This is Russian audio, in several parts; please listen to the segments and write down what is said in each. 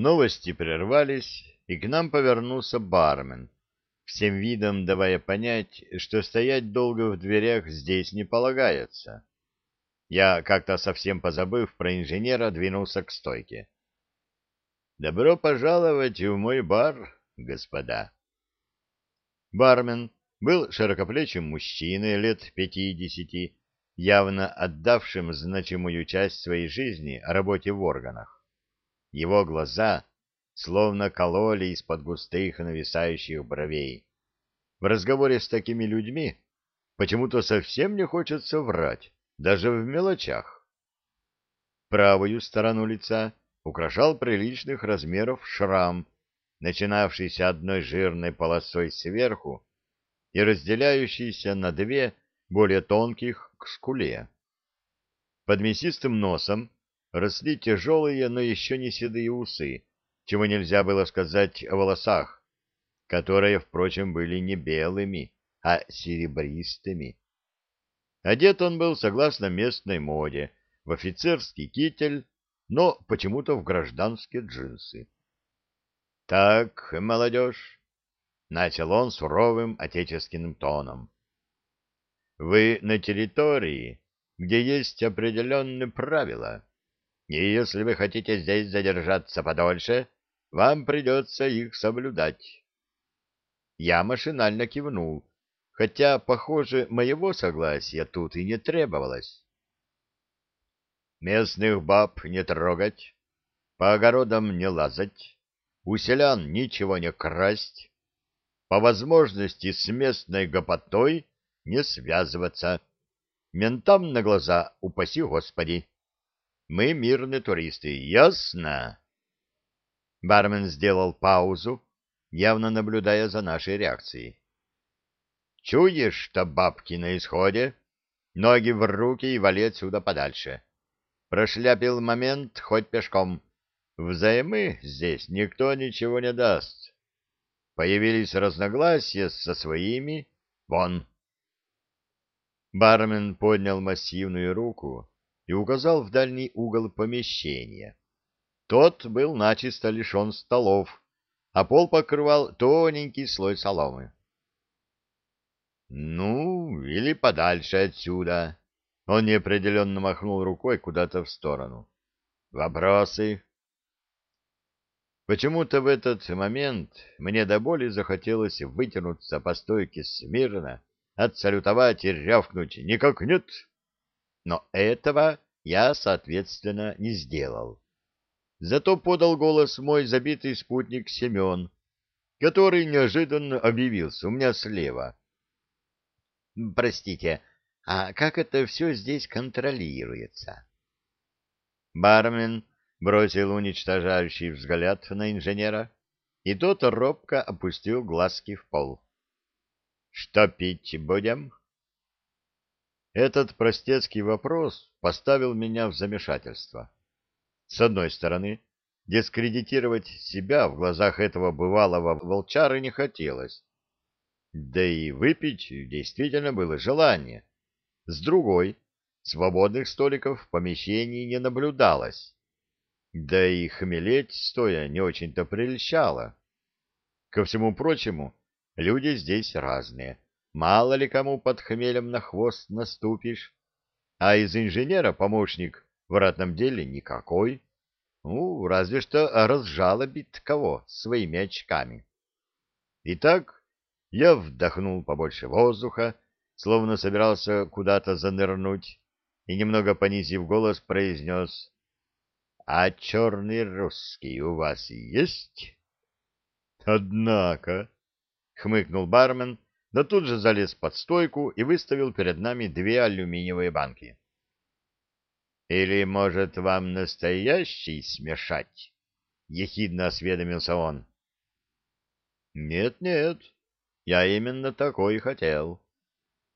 Новости прервались, и к нам повернулся бармен, всем видом давая понять, что стоять долго в дверях здесь не полагается. Я, как-то совсем позабыв про инженера, двинулся к стойке. «Добро пожаловать в мой бар, господа!» Бармен был широкоплечим мужчиной лет пятидесяти, явно отдавшим значимую часть своей жизни работе в органах. Его глаза словно кололи из-под густых нависающих бровей. В разговоре с такими людьми почему-то совсем не хочется врать, даже в мелочах. Правую сторону лица украшал приличных размеров шрам, начинавшийся одной жирной полосой сверху и разделяющийся на две более тонких к скуле. Под мясистым носом росли тяжелые, но еще не седые усы, чего нельзя было сказать о волосах, которые, впрочем, были не белыми, а серебристыми. Одет он был, согласно местной моде, в офицерский китель, но почему-то в гражданские джинсы. — Так, молодежь, — начал он суровым отечественным тоном, — вы на территории, где есть определенные правила, и если вы хотите здесь задержаться подольше, вам придется их соблюдать. Я машинально кивнул, хотя, похоже, моего согласия тут и не требовалось. Местных баб не трогать, по огородам не лазать, у селян ничего не красть, по возможности с местной гопотой не связываться, ментам на глаза упаси Господи. Мы мирные туристы, ясно? Бармен сделал паузу, явно наблюдая за нашей реакцией. Чуешь, что бабки на исходе? Ноги в руки и вали отсюда подальше. Прошляпил момент, хоть пешком. Взаймы здесь никто ничего не даст. Появились разногласия со своими. Вон. Бармен поднял массивную руку и указал в дальний угол помещения. Тот был начисто лишен столов, а пол покрывал тоненький слой соломы. «Ну, или подальше отсюда». Он неопределенно махнул рукой куда-то в сторону. «Вопросы?» Почему-то в этот момент мне до боли захотелось вытянуться по стойке смирно, отсалютовать и рявкнуть «Никак нет!». Но этого я, соответственно, не сделал. Зато подал голос мой забитый спутник Семен, который неожиданно объявился у меня слева. «Простите, а как это все здесь контролируется?» Бармен бросил уничтожающий взгляд на инженера, и тот робко опустил глазки в пол. «Что пить будем?» Этот простецкий вопрос поставил меня в замешательство. С одной стороны, дискредитировать себя в глазах этого бывалого волчара не хотелось. Да и выпить действительно было желание. С другой, свободных столиков в помещении не наблюдалось. Да и хмелеть стоя не очень-то прельщало. Ко всему прочему, люди здесь разные. Мало ли кому под хмелем на хвост наступишь. А из инженера помощник в ратном деле никакой. Ну, разве что разжалобит кого своими очками. Итак, я вдохнул побольше воздуха, словно собирался куда-то занырнуть, и, немного понизив голос, произнес «А черный русский у вас есть?» «Однако», — хмыкнул бармен, но тут же залез под стойку и выставил перед нами две алюминиевые банки. «Или, может, вам настоящий смешать?» — ехидно осведомился он. «Нет-нет, я именно такой хотел».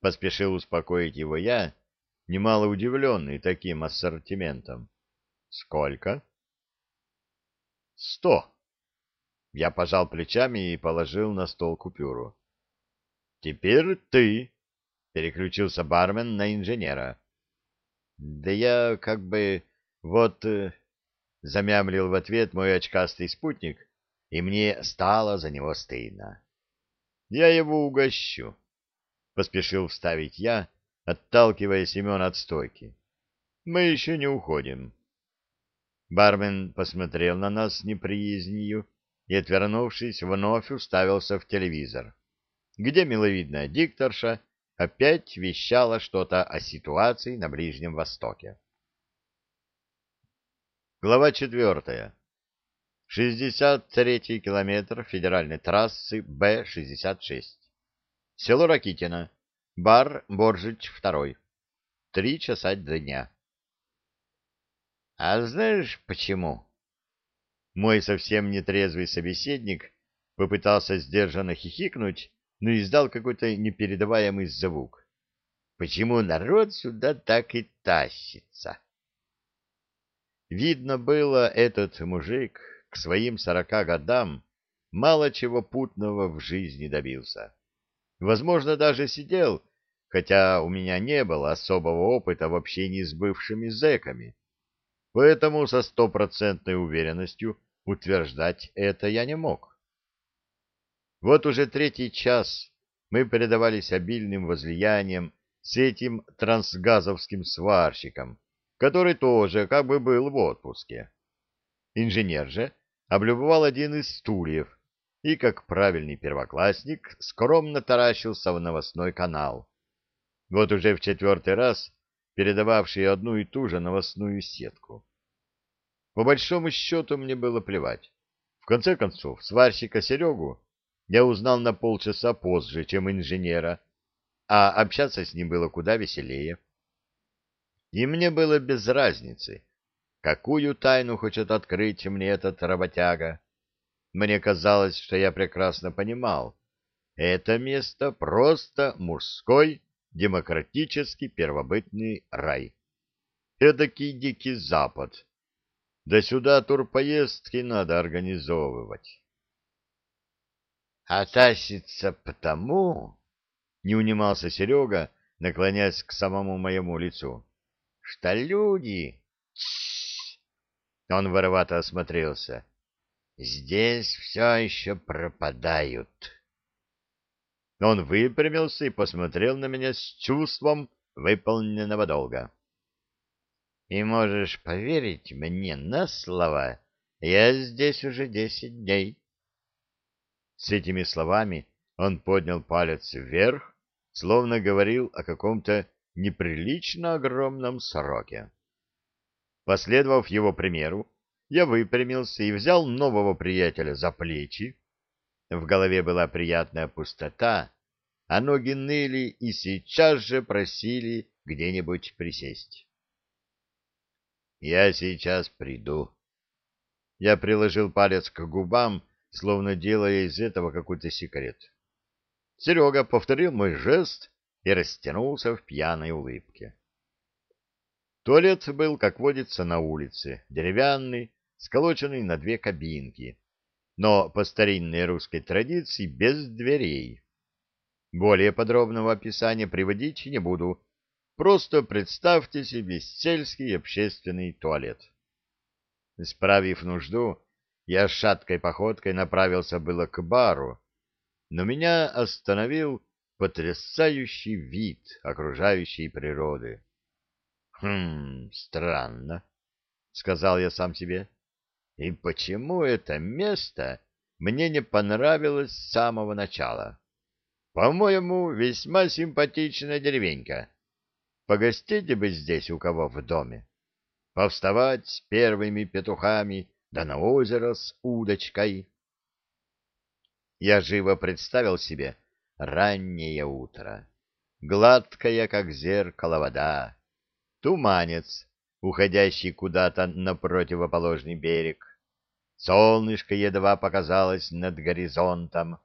Поспешил успокоить его я, немало удивленный таким ассортиментом. Сколько? Сто. Я пожал плечами и положил на стол купюру. Теперь ты, переключился бармен на инженера. Да я как бы вот... Э, замямлил в ответ мой очкастый спутник, и мне стало за него стыдно. Я его угощу, поспешил вставить я, отталкивая Семена от стойки. Мы еще не уходим. Бармен посмотрел на нас с неприязнью и, отвернувшись, вновь уставился в телевизор, где миловидная дикторша опять вещала что-то о ситуации на Ближнем Востоке. Глава четвертая. 63-й километр федеральной трассы Б-66. Село Ракитино. Бар Боржич второй. Три часа дня. А знаешь почему? Мой совсем нетрезвый собеседник попытался сдержанно хихикнуть, но издал какой-то непередаваемый звук. Почему народ сюда так и тащится? Видно было, этот мужик к своим сорока годам мало чего путного в жизни добился. Возможно, даже сидел, хотя у меня не было особого опыта в общении с бывшими зэками. Поэтому со стопроцентной уверенностью утверждать это я не мог. Вот уже третий час мы предавались обильным возлияниям с этим трансгазовским сварщиком, который тоже как бы был в отпуске. Инженер же облюбовал один из стульев и, как правильный первоклассник, скромно таращился в новостной канал. Вот уже в четвертый раз передававший одну и ту же новостную сетку. По большому счету мне было плевать. В конце концов, сварщика Серегу я узнал на полчаса позже, чем инженера, а общаться с ним было куда веселее. И мне было без разницы, какую тайну хочет открыть мне этот работяга. Мне казалось, что я прекрасно понимал, это место просто мужской демократический первобытный рай. Эдакий дикий запад. Да сюда турпоездки надо организовывать. А тащится потому, — не унимался Серега, наклоняясь к самому моему лицу, что люди... Он воровато осмотрелся. Здесь все еще пропадают. Он выпрямился и посмотрел на меня с чувством выполненного долга. И можешь поверить мне на слова, я здесь уже десять дней. С этими словами он поднял палец вверх, словно говорил о каком-то неприлично огромном сроке. Последовав его примеру, я выпрямился и взял нового приятеля за плечи. В голове была приятная пустота, а ноги ныли и сейчас же просили где-нибудь присесть. «Я сейчас приду». Я приложил палец к губам, словно делая из этого какой-то секрет. Серега повторил мой жест и растянулся в пьяной улыбке. Туалет был, как водится, на улице, деревянный, сколоченный на две кабинки, но по старинной русской традиции без дверей. Более подробного описания приводить не буду, просто представьте себе сельский общественный туалет. Справив нужду, я шаткой походкой направился было к бару, но меня остановил потрясающий вид окружающей природы. «Хм, странно», — сказал я сам себе. «И почему это место мне не понравилось с самого начала? По-моему, весьма симпатичная деревенька. Погостите бы здесь у кого в доме. Повставать с первыми петухами, да на озеро с удочкой». Я живо представил себе раннее утро, гладкая, как зеркало, вода, туманец, уходящий куда-то на противоположный берег. Солнышко едва показалось над горизонтом,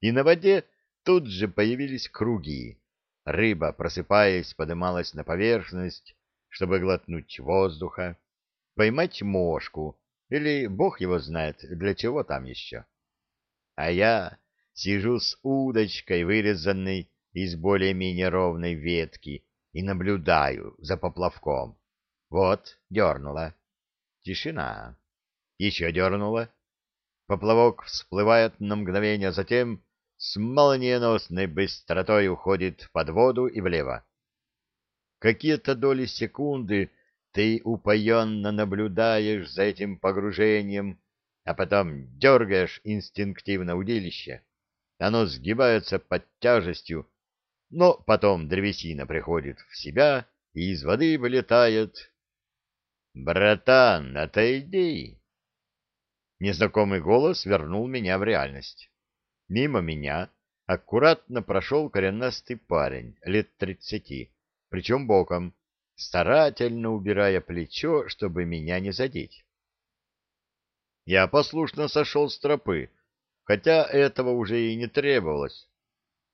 и на воде тут же появились круги. Рыба, просыпаясь, подымалась на поверхность, чтобы глотнуть воздуха, поймать мошку, или бог его знает, для чего там еще. А я сижу с удочкой, вырезанной из более-менее ровной ветки, и наблюдаю за поплавком. Вот, дернула. Тишина. Еще дернуло. Поплавок всплывает на мгновение, затем с молниеносной быстротой уходит под воду и влево. Какие-то доли секунды ты упоенно наблюдаешь за этим погружением, а потом дергаешь инстинктивно удилище. Оно сгибается под тяжестью, но потом древесина приходит в себя и из воды вылетает. «Братан, отойди!» Незнакомый голос вернул меня в реальность. Мимо меня аккуратно прошел коренастый парень, лет тридцати, причем боком, старательно убирая плечо, чтобы меня не задеть. Я послушно сошел с тропы, хотя этого уже и не требовалось,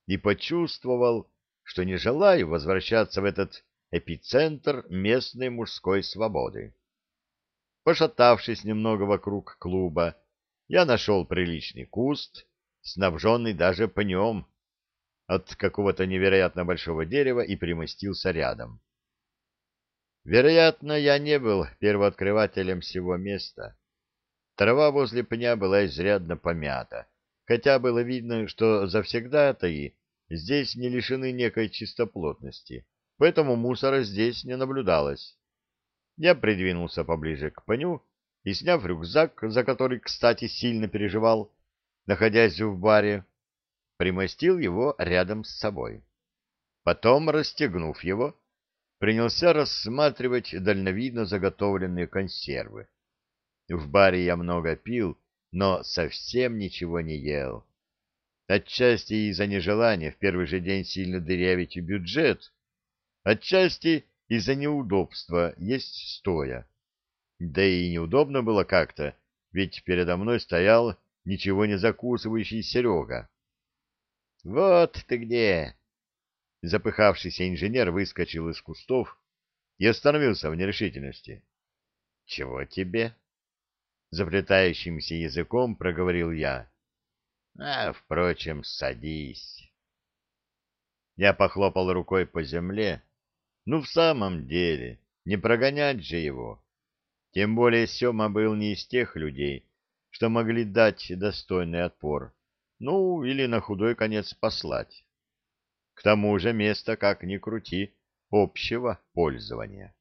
и почувствовал, что не желаю возвращаться в этот эпицентр местной мужской свободы. Пошатавшись немного вокруг клуба, я нашел приличный куст, снабженный даже пнем от какого-то невероятно большого дерева и примостился рядом. Вероятно, я не был первооткрывателем всего места. Трава возле пня была изрядно помята, хотя было видно, что завсегдатаи здесь не лишены некой чистоплотности, поэтому мусора здесь не наблюдалось. Я придвинулся поближе к пню и, сняв рюкзак, за который, кстати, сильно переживал, находясь в баре, примостил его рядом с собой. Потом, расстегнув его, принялся рассматривать дальновидно заготовленные консервы. В баре я много пил, но совсем ничего не ел. Отчасти из-за нежелания в первый же день сильно дырявить бюджет, отчасти из-за неудобства есть стоя. Да и неудобно было как-то, ведь передо мной стоял ничего не закусывающий Серега. — Вот ты где! Запыхавшийся инженер выскочил из кустов и остановился в нерешительности. — Чего тебе? — заплетающимся языком проговорил я. — А, впрочем, садись. Я похлопал рукой по земле. Ну, в самом деле, не прогонять же его. Тем более Сема был не из тех людей, что могли дать достойный отпор, ну, или на худой конец послать. К тому же место, как ни крути, общего пользования.